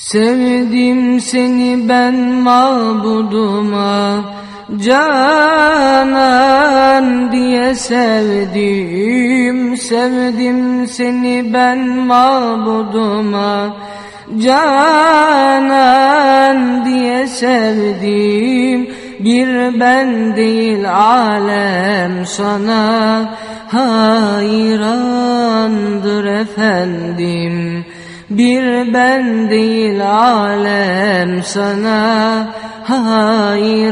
Sevdim seni ben mabuduma Canan diye sevdim. Sevdim seni ben mabuduma Canan diye sevdim. Bir ben değil alem sana Hayrandır efendim bir ben değil alem sana hayran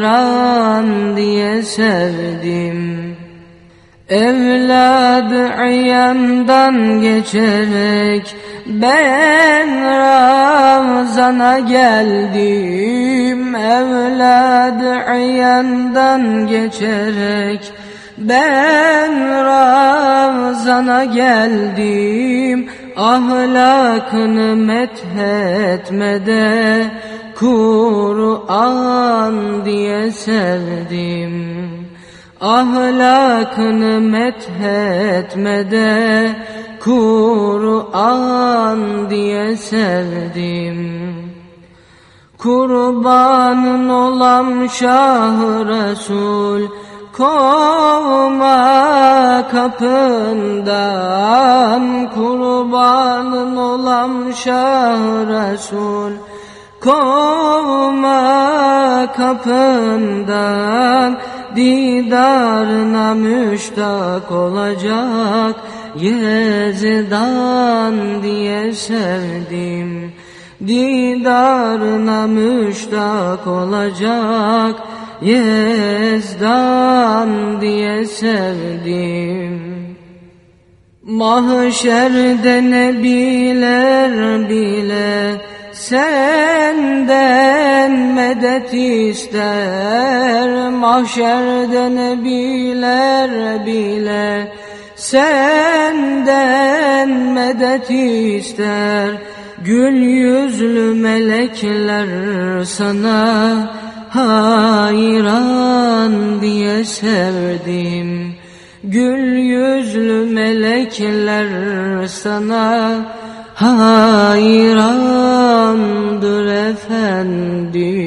diye sevdim. Evladı yandan geçerek ben Ramazan'a geldim. Evladı yandan geçerek ben Ramazan'a geldim Ahlakını methetmede Kur'an diye sevdim. Ahlakını methetmede Kur'an diye sevdim. Kurbanın olam Şah Resul Kovma kapından kurbanın olam Şah Resul. Kovma kapından didarına müştak olacak Yezdan diye sevdim. Didarına müştak olacak Yezdan diye sevdim. Mahşerde nebiler bile Senden medet ister. Mahşerde nebiler bile Senden medet ister. Gül yüzlü melekler sana hayran diye sevdim. Gül yüzlü melekler sana hayrandır efendim